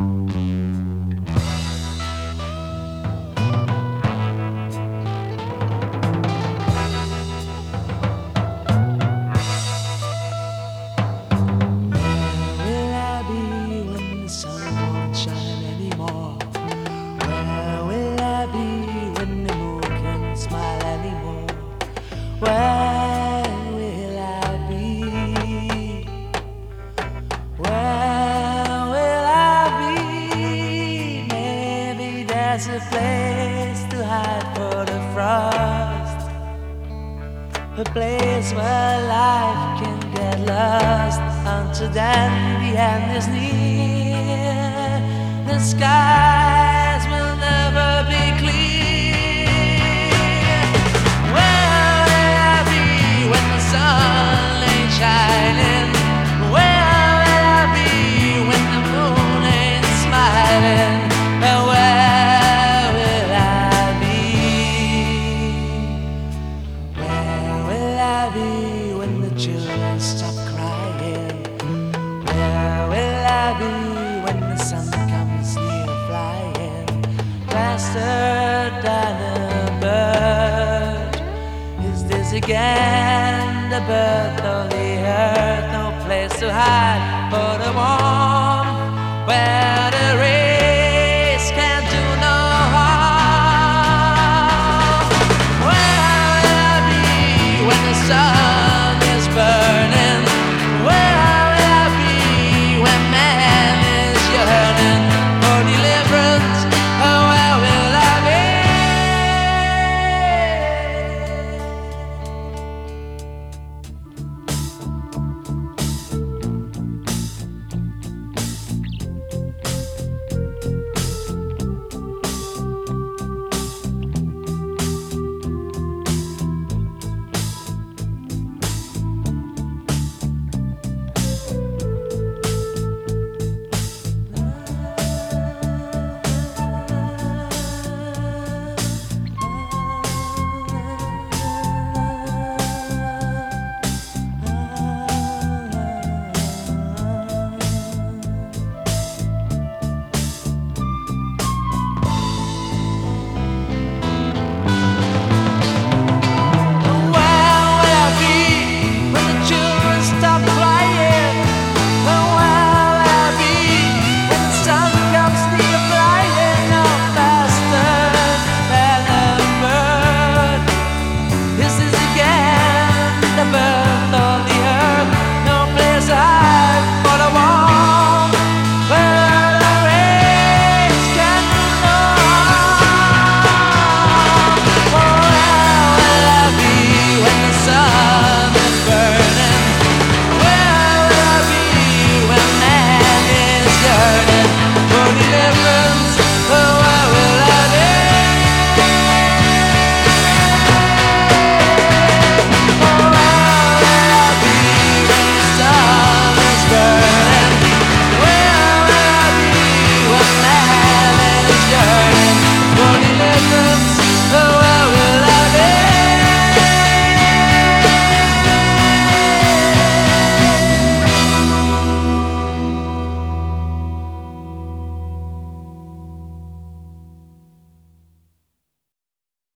will place for the frost. A place where life can get lost. Until then, the end is near. The skies stop crying? Where will I be when the sun comes near flying? Faster than a bird. Is this again the birth of the earth? No place to hide but a warm. Where